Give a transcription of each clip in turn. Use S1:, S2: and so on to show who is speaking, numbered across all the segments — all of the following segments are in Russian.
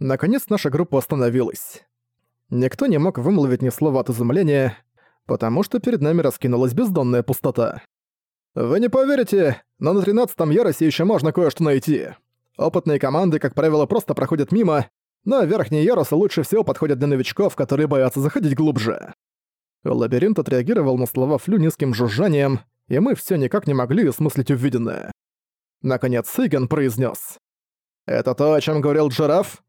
S1: Наконец наша группа остановилась. Никто не мог вымолвить ни слова от изумления, потому что перед нами раскинулась бездонная пустота. Вы не поверите, но на 13-м ярусе еще можно кое-что найти. Опытные команды, как правило, просто проходят мимо, но верхние ярусы лучше всего подходят для новичков, которые боятся заходить глубже. Лабиринт отреагировал на слова Флю низким жужжанием, и мы все никак не могли осмыслить увиденное. Наконец Сиган произнес: «Это то, о чем говорил Джираф?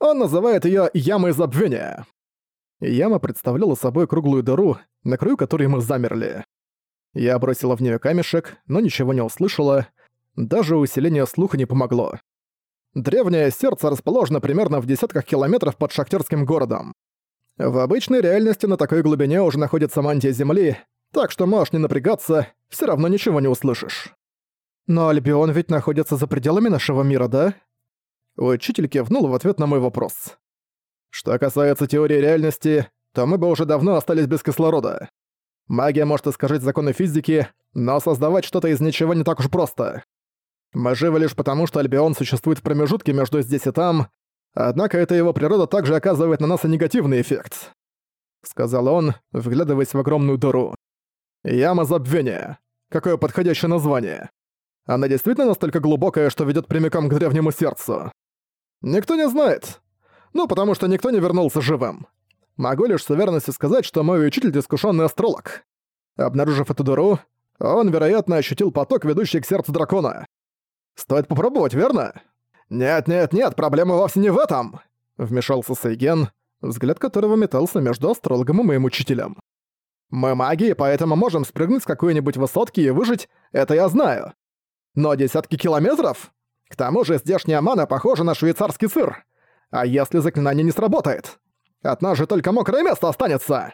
S1: Он называет ее «ямой забвения». Яма представляла собой круглую дыру, на краю которой мы замерли. Я бросила в нее камешек, но ничего не услышала. Даже усиление слуха не помогло. Древнее сердце расположено примерно в десятках километров под шахтерским городом. В обычной реальности на такой глубине уже находится мантия Земли, так что можешь не напрягаться, все равно ничего не услышишь. Но Альбион ведь находится за пределами нашего мира, да? Учитель кивнул в ответ на мой вопрос. Что касается теории реальности, то мы бы уже давно остались без кислорода. Магия может искажать законы физики, но создавать что-то из ничего не так уж просто. Мы живы лишь потому, что Альбион существует в промежутке между здесь и там, Однако эта его природа также оказывает на нас и негативный эффект», — сказал он, вглядываясь в огромную дыру. «Яма забвения. Какое подходящее название. Она действительно настолько глубокая, что ведет прямиком к древнему сердцу. Никто не знает. Ну, потому что никто не вернулся живым. Могу лишь с уверенностью сказать, что мой учитель — искушенный астролог. Обнаружив эту дыру, он, вероятно, ощутил поток, ведущий к сердцу дракона. Стоит попробовать, верно?» «Нет-нет-нет, проблема вовсе не в этом!» Вмешался Сейген, взгляд которого метался между астрологом и моим учителем. «Мы маги, поэтому можем спрыгнуть с какой-нибудь высотки и выжить, это я знаю. Но десятки километров? К тому же здешняя мана похожа на швейцарский сыр. А если заклинание не сработает? От нас же только мокрое место останется!»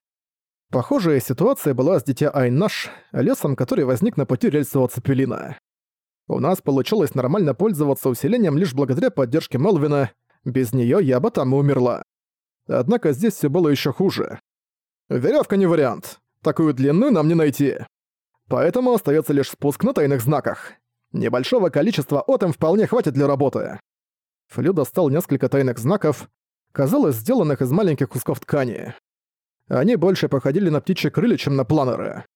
S1: Похожая ситуация была с Дитя Айнаш, лесом, который возник на пути рельсового цепелина. У нас получилось нормально пользоваться усилением лишь благодаря поддержке Мелвина, без неё я бы там и умерла. Однако здесь всё было ещё хуже. Верёвка не вариант. Такую длинную нам не найти. Поэтому остаётся лишь спуск на тайных знаках. Небольшого количества отом вполне хватит для работы. Флю достал несколько тайных знаков, казалось, сделанных из маленьких кусков ткани. Они больше походили на птичьи крылья, чем на планеры.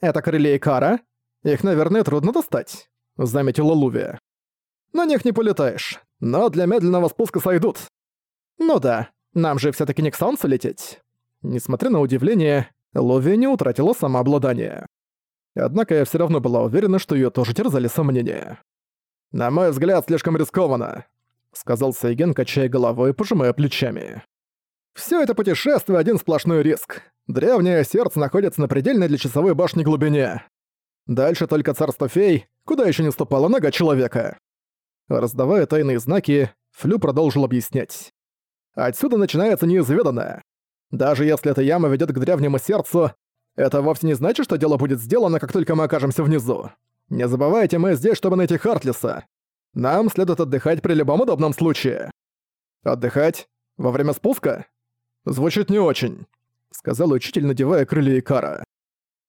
S1: «Это крылья Икара? Их, наверное, трудно достать». — заметила Лувия. «На них не полетаешь, но для медленного спуска сойдут». «Ну да, нам же все таки не к солнцу лететь». Несмотря на удивление, Лувия не утратила самообладание. Однако я все равно была уверена, что ее тоже терзали сомнения. «На мой взгляд, слишком рискованно», — сказал Сейген, качая головой и пожимая плечами. Все это путешествие — один сплошной риск. Древнее сердце находится на предельной для часовой башни глубине. Дальше только царство фей, куда еще не ступала нога человека. Раздавая тайные знаки, Флю продолжил объяснять. Отсюда начинается неизведанное. Даже если эта яма ведет к древнему сердцу, это вовсе не значит, что дело будет сделано, как только мы окажемся внизу. Не забывайте, мы здесь, чтобы найти Хартлиса. Нам следует отдыхать при любом удобном случае. Отдыхать? Во время спуска? Звучит не очень, сказал учитель, надевая крылья Икара.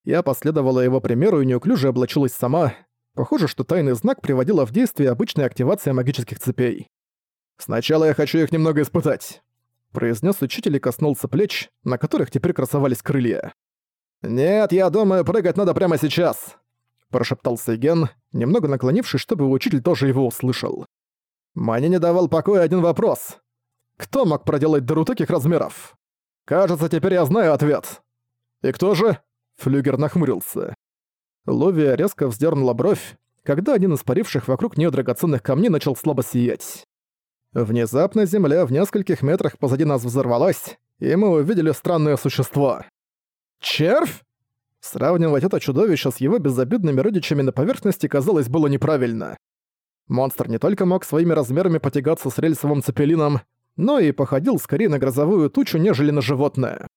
S1: Я последовала его примеру и неуклюже облачилась сама. Похоже, что тайный знак приводила в действие обычная активация магических цепей. «Сначала я хочу их немного испытать», — произнес учитель и коснулся плеч, на которых теперь красовались крылья. «Нет, я думаю, прыгать надо прямо сейчас», — прошептал Сейген, немного наклонившись, чтобы учитель тоже его услышал. «Мне не давал покоя один вопрос. Кто мог проделать дыру таких размеров? Кажется, теперь я знаю ответ. И кто же?» Флюгер нахмурился. Ловия резко вздернула бровь, когда один из паривших вокруг нее драгоценных камней начал слабо сиять. Внезапно земля в нескольких метрах позади нас взорвалась, и мы увидели странное существо. «Червь?» Сравнивать это чудовище с его безобидными родичами на поверхности казалось было неправильно. Монстр не только мог своими размерами потягаться с рельсовым цепелином, но и походил скорее на грозовую тучу, нежели на животное.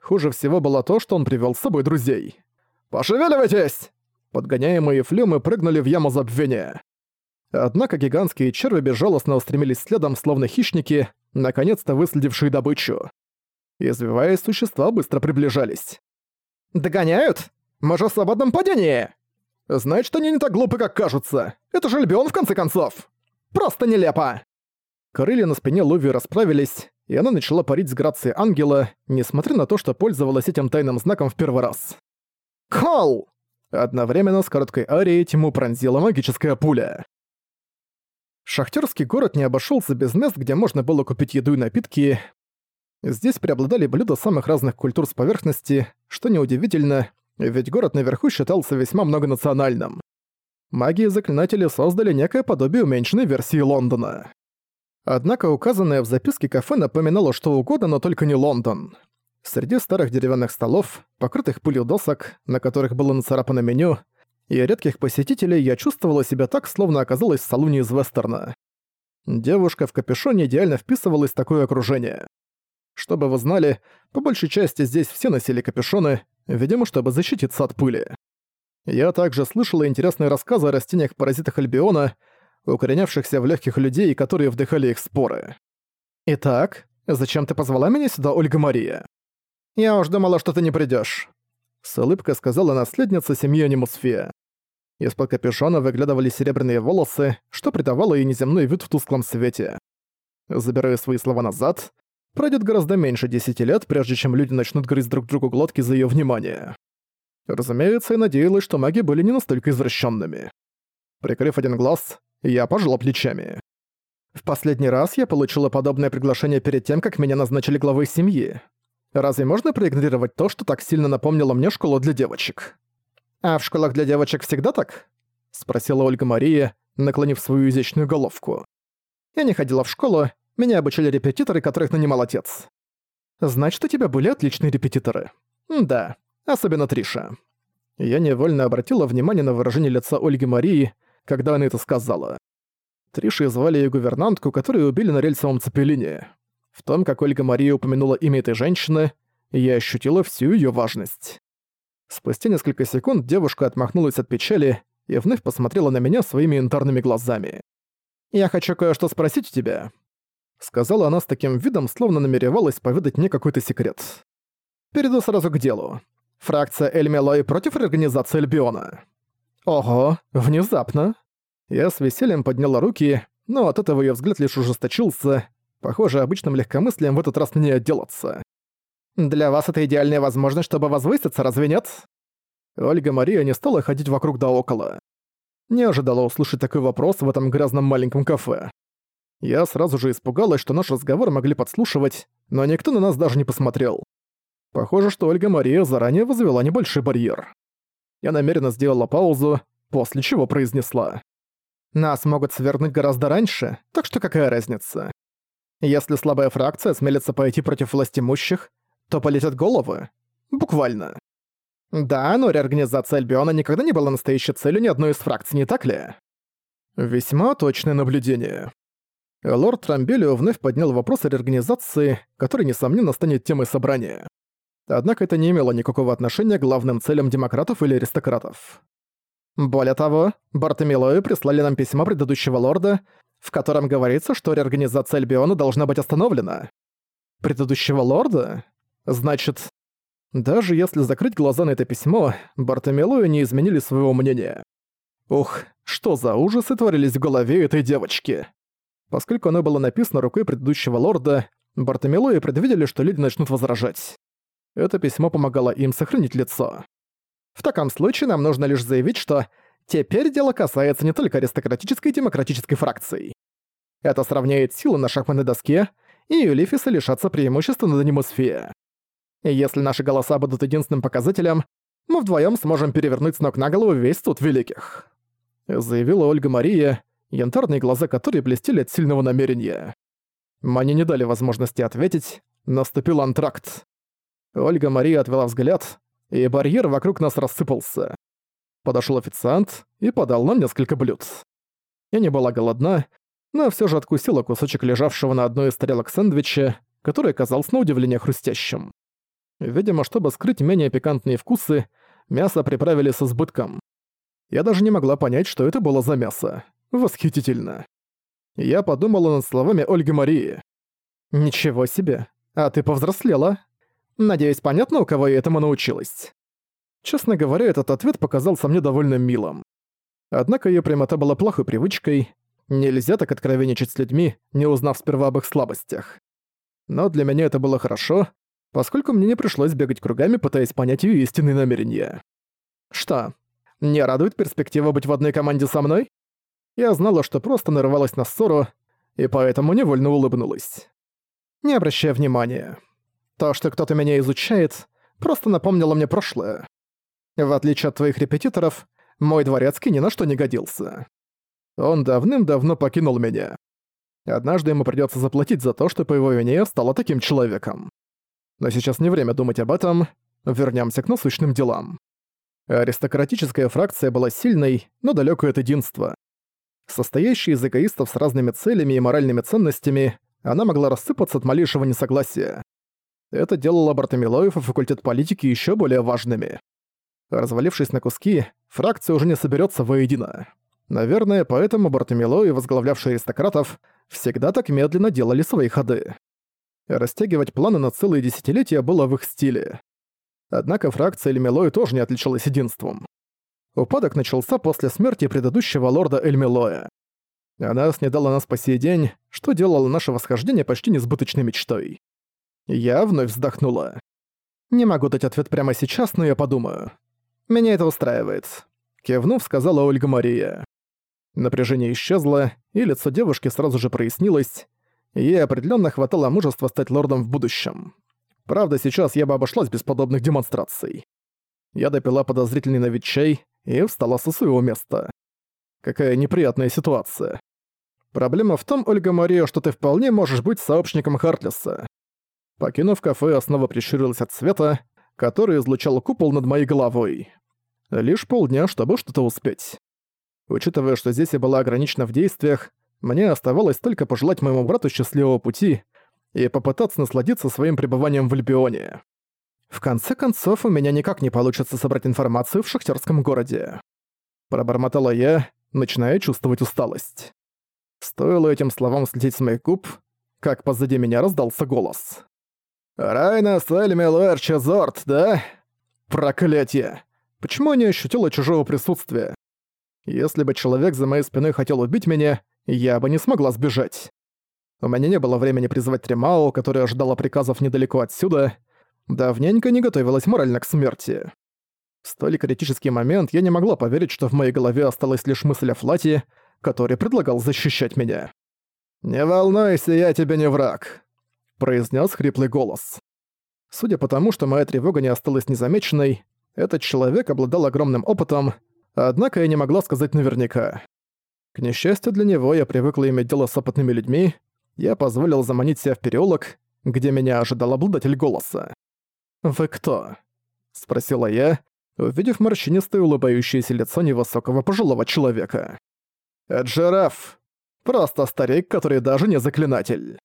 S1: Хуже всего было то, что он привел с собой друзей. «Пошевеливайтесь!» Подгоняемые флюмы прыгнули в яму забвения. Однако гигантские черви безжалостно устремились следом, словно хищники, наконец-то выследившие добычу. Извиваясь, существа быстро приближались. «Догоняют? Мы же в свободном падении!» «Значит, они не так глупы, как кажутся. Это же Альбион, в конце концов!» «Просто нелепо!» Крылья на спине Луви расправились, и она начала парить с грацией ангела, несмотря на то, что пользовалась этим тайным знаком в первый раз. «Кол!» Одновременно с короткой арией тьму пронзила магическая пуля. Шахтерский город не обошелся без мест, где можно было купить еду и напитки. Здесь преобладали блюда самых разных культур с поверхности, что неудивительно, ведь город наверху считался весьма многонациональным. Маги и заклинатели создали некое подобие уменьшенной версии Лондона. Однако указанное в записке кафе напоминало что угодно, но только не Лондон. Среди старых деревянных столов, покрытых пылью досок, на которых было нацарапано меню, и редких посетителей я чувствовала себя так, словно оказалась в салуне из вестерна. Девушка в капюшоне идеально вписывалась в такое окружение. Чтобы вы знали, по большей части здесь все носили капюшоны, видимо, чтобы защититься от пыли. Я также слышала интересные рассказы о растениях-паразитах Альбиона, укоренявшихся в легких людей, которые вдыхали их споры. «Итак, зачем ты позвала меня сюда, Ольга Мария?» «Я уж думала, что ты не придёшь», — с улыбкой сказала наследница семьи Анимусфия. Из-под капюшона выглядывали серебряные волосы, что придавало ей неземной вид в тусклом свете. Забирая свои слова назад, пройдет гораздо меньше десяти лет, прежде чем люди начнут грызть друг другу глотки за ее внимание. Разумеется, я надеялась, что маги были не настолько извращенными. Прикрыв один глаз, я пожала плечами. В последний раз я получила подобное приглашение перед тем, как меня назначили главой семьи. Разве можно проигнорировать то, что так сильно напомнило мне школу для девочек? А в школах для девочек всегда так? Спросила Ольга Мария, наклонив свою изящную головку. Я не ходила в школу, меня обучали репетиторы, которых нанимал отец. Значит, у тебя были отличные репетиторы. Да, особенно Триша. Я невольно обратила внимание на выражение лица Ольги Марии, когда она это сказала. Тришей звали ее гувернантку, которую убили на рельсовом цепелине. В том, как Ольга Мария упомянула имя этой женщины, я ощутила всю ее важность. Спустя несколько секунд девушка отмахнулась от печали и вновь посмотрела на меня своими янтарными глазами. «Я хочу кое-что спросить у тебя», — сказала она с таким видом, словно намеревалась поведать мне какой-то секрет. «Перейду сразу к делу. Фракция Эльмелой против организации Альбиона». Ого, внезапно. Я с весельем подняла руки, но от этого её взгляд лишь ужесточился. Похоже, обычным легкомыслием в этот раз не отделаться. Для вас это идеальная возможность, чтобы возвыситься, разве нет? Ольга Мария не стала ходить вокруг да около. Не ожидала услышать такой вопрос в этом грязном маленьком кафе. Я сразу же испугалась, что наш разговор могли подслушивать, но никто на нас даже не посмотрел. Похоже, что Ольга Мария заранее возвела небольшой барьер. Я намеренно сделала паузу, после чего произнесла. «Нас могут свернуть гораздо раньше, так что какая разница? Если слабая фракция смелится пойти против властимущих, то полетят головы. Буквально. Да, но реорганизация Альбиона никогда не была настоящей целью ни одной из фракций, не так ли? Весьма точное наблюдение. Лорд Трамбелио вновь поднял вопрос о реорганизации, который, несомненно, станет темой собрания. Однако это не имело никакого отношения к главным целям демократов или аристократов. Более того, Бартомилою прислали нам письмо предыдущего лорда, в котором говорится, что реорганизация Альбиона должна быть остановлена. Предыдущего лорда? Значит, даже если закрыть глаза на это письмо, Бартомилою не изменили своего мнения. Ух, что за ужасы творились в голове этой девочки. Поскольку оно было написано рукой предыдущего лорда, Бартомилою предвидели, что люди начнут возражать. Это письмо помогало им сохранить лицо. В таком случае нам нужно лишь заявить, что теперь дело касается не только аристократической и демократической фракций. Это сравняет силы на шахматной доске, и Юлифиса лишатся преимущества над анимосфеей. Если наши голоса будут единственным показателем, мы вдвоем сможем перевернуть с ног на голову весь суд великих», — заявила Ольга Мария, янтарные глаза которой блестели от сильного намерения. Мне не дали возможности ответить, наступил антракт. Ольга Мария отвела взгляд, и барьер вокруг нас рассыпался. Подошел официант и подал нам несколько блюд. Я не была голодна, но все же откусила кусочек лежавшего на одной из тарелок сэндвича, который оказался на удивление хрустящим. Видимо, чтобы скрыть менее пикантные вкусы, мясо приправили с избытком. Я даже не могла понять, что это было за мясо. Восхитительно. Я подумала над словами Ольги Марии. «Ничего себе, а ты повзрослела?» Надеюсь, понятно, у кого я этому научилась. Честно говоря, этот ответ показался мне довольно милым. Однако её прямота была плохой привычкой. Нельзя так откровенничать с людьми, не узнав сперва об их слабостях. Но для меня это было хорошо, поскольку мне не пришлось бегать кругами, пытаясь понять её истинные намерения. Что, не радует перспектива быть в одной команде со мной? Я знала, что просто нарывалась на ссору, и поэтому невольно улыбнулась. Не обращая внимания. То, что кто-то меня изучает, просто напомнило мне прошлое. В отличие от твоих репетиторов, мой дворецкий ни на что не годился. Он давным-давно покинул меня. Однажды ему придётся заплатить за то, что по его вине я стала таким человеком. Но сейчас не время думать об этом. Вернёмся к насущным делам. Аристократическая фракция была сильной, но далёкой от единства. Состоящая из эгоистов с разными целями и моральными ценностями, она могла рассыпаться от малейшего несогласия. Это делало Бартомилоев и факультет политики ещё более важными. Развалившись на куски, фракция уже не соберётся воедино. Наверное, поэтому Бартомилои, возглавлявшие аристократов, всегда так медленно делали свои ходы. Растягивать планы на целые десятилетия было в их стиле. Однако фракция Эльмилои тоже не отличалась единством. Упадок начался после смерти предыдущего лорда Эльмилоя. Она снедала нас по сей день, что делало наше восхождение почти несбыточной мечтой. Я вновь вздохнула. Не могу дать ответ прямо сейчас, но я подумаю. Меня это устраивает. Кивнув, сказала Ольга Мария. Напряжение исчезло, и лицо девушки сразу же прояснилось. Ей определенно хватало мужества стать лордом в будущем. Правда, сейчас я бы обошлась без подобных демонстраций. Я допила подозрительный на вид чай и встала со своего места. Какая неприятная ситуация. Проблема в том, Ольга Мария, что ты вполне можешь быть сообщником Хартлиса. Покинув кафе, я снова прищурилась от света, который излучал купол над моей головой. Лишь полдня, чтобы что-то успеть. Учитывая, что здесь я была ограничена в действиях, мне оставалось только пожелать моему брату счастливого пути и попытаться насладиться своим пребыванием в Альбионе. В конце концов, у меня никак не получится собрать информацию в шахтерском городе. Пробормотала я, начиная чувствовать усталость. Стоило этим словам слететь с моих губ, как позади меня раздался голос. «Райна Сэльми Луэрчезорт, да? Проклятие! Почему я не ощутила чужого присутствия? Если бы человек за моей спиной хотел убить меня, я бы не смогла сбежать. У меня не было времени призвать Тремао, которая ожидала приказов недалеко отсюда. Давненько не готовилась морально к смерти. В столь критический момент я не могла поверить, что в моей голове осталась лишь мысль о Флате, который предлагал защищать меня. «Не волнуйся, я тебе не враг», — произнес хриплый голос. Судя по тому, что моя тревога не осталась незамеченной, этот человек обладал огромным опытом, Однако я не могла сказать наверняка. К несчастью для него, я привыкла иметь дело с опытными людьми, я позволил заманить себя в переулок, где меня ожидал обладатель голоса. «Вы кто?» — спросила я, увидев морщинистое улыбающееся лицо невысокого пожилого человека. «Это жираф. Просто старик, который даже не заклинатель».